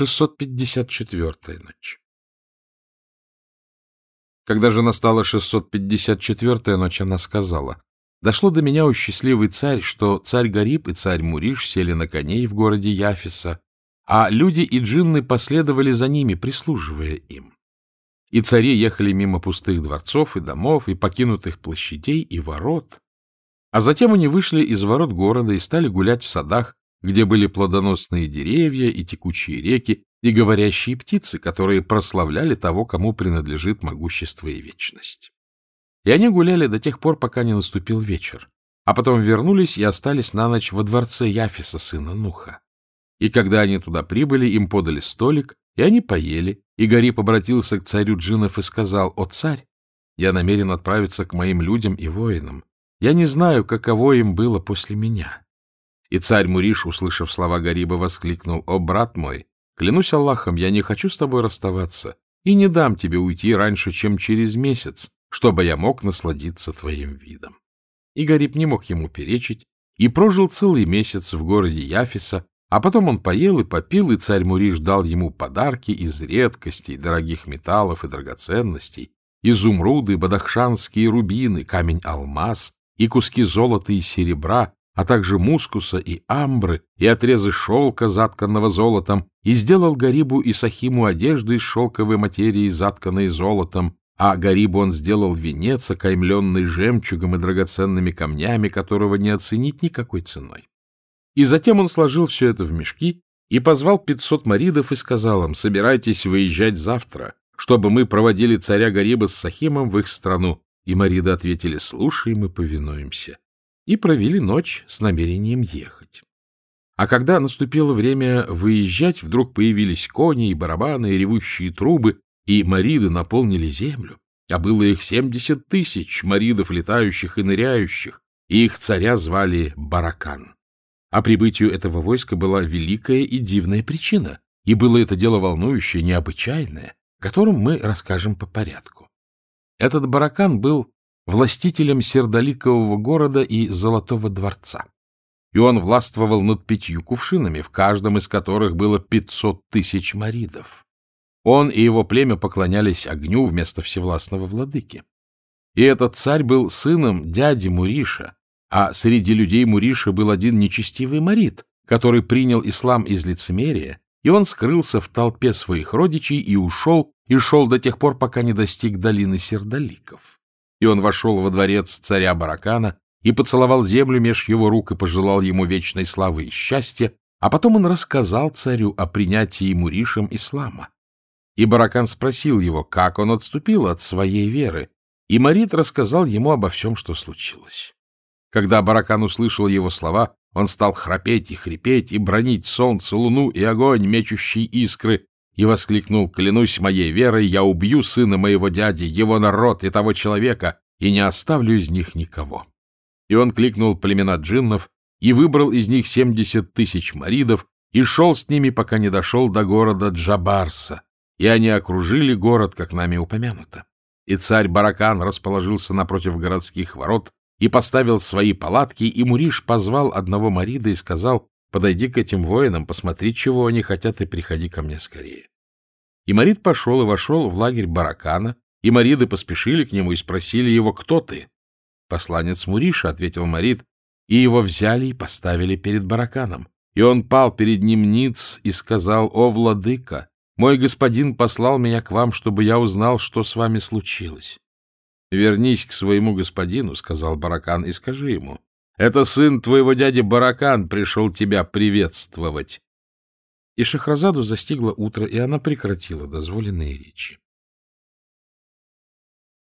654-я ночь. Когда же настала 654-я ночь, она сказала, «Дошло до меня, у счастливый царь, что царь Гариб и царь Муриш сели на коней в городе Яфиса, а люди и джинны последовали за ними, прислуживая им. И цари ехали мимо пустых дворцов и домов, и покинутых площадей и ворот. А затем они вышли из ворот города и стали гулять в садах, где были плодоносные деревья и текучие реки, и говорящие птицы, которые прославляли того, кому принадлежит могущество и вечность. И они гуляли до тех пор, пока не наступил вечер, а потом вернулись и остались на ночь во дворце Яфиса, сына Нуха. И когда они туда прибыли, им подали столик, и они поели, и Гариб обратился к царю джинов и сказал, «О, царь, я намерен отправиться к моим людям и воинам. Я не знаю, каково им было после меня. И царь Муриш, услышав слова Гариба, воскликнул, «О, брат мой, клянусь Аллахом, я не хочу с тобой расставаться и не дам тебе уйти раньше, чем через месяц, чтобы я мог насладиться твоим видом». И Гариб не мог ему перечить и прожил целый месяц в городе Яфиса, а потом он поел и попил, и царь Муриш дал ему подарки из редкостей, дорогих металлов и драгоценностей, изумруды, бадахшанские рубины, камень-алмаз и куски золота и серебра, а также мускуса и амбры, и отрезы шелка, затканного золотом, и сделал Гарибу и Сахиму одежду из шелковой материи, затканной золотом, а Гарибу он сделал венец, окаймленный жемчугом и драгоценными камнями, которого не оценить никакой ценой. И затем он сложил все это в мешки и позвал пятьсот маридов и сказал им, собирайтесь выезжать завтра, чтобы мы проводили царя Гариба с Сахимом в их страну. И мариды ответили, слушаем и повинуемся и провели ночь с намерением ехать. А когда наступило время выезжать, вдруг появились кони и барабаны, и ревущие трубы, и мариды наполнили землю, а было их семьдесят тысяч маридов, летающих и ныряющих, и их царя звали Баракан. А прибытию этого войска была великая и дивная причина, и было это дело волнующее, необычайное, которым мы расскажем по порядку. Этот Баракан был властителем Сердоликового города и Золотого дворца. И он властвовал над пятью кувшинами, в каждом из которых было пятьсот тысяч маридов. Он и его племя поклонялись огню вместо всевластного владыки. И этот царь был сыном дяди Муриша, а среди людей Муриша был один нечестивый марид, который принял ислам из лицемерия, и он скрылся в толпе своих родичей и ушел, и шел до тех пор, пока не достиг долины Сердоликов. И он вошел во дворец царя Баракана и поцеловал землю меж его рук и пожелал ему вечной славы и счастья, а потом он рассказал царю о принятии Муришем ислама. И Баракан спросил его, как он отступил от своей веры, и Марит рассказал ему обо всем, что случилось. Когда Баракан услышал его слова, он стал храпеть и хрипеть, и бронить солнце, луну и огонь, мечущий искры, и воскликнул, «Клянусь моей верой, я убью сына моего дяди, его народ и того человека, и не оставлю из них никого». И он кликнул племена джиннов и выбрал из них семьдесят тысяч маридов и шел с ними, пока не дошел до города Джабарса, и они окружили город, как нами упомянуто. И царь Баракан расположился напротив городских ворот и поставил свои палатки, и Муриш позвал одного марида и сказал, Подойди к этим воинам, посмотри, чего они хотят, и приходи ко мне скорее. И Марид пошел и вошел в лагерь Баракана, и Мариды поспешили к нему и спросили его, кто ты? Посланец Муриша, — ответил Марид, и его взяли и поставили перед Бараканом. И он пал перед ним ниц и сказал, о, владыка, мой господин послал меня к вам, чтобы я узнал, что с вами случилось. — Вернись к своему господину, — сказал Баракан, — и скажи ему, это сын твоего дяди Баракан пришел тебя приветствовать. И Шахразаду застигло утро, и она прекратила дозволенные речи.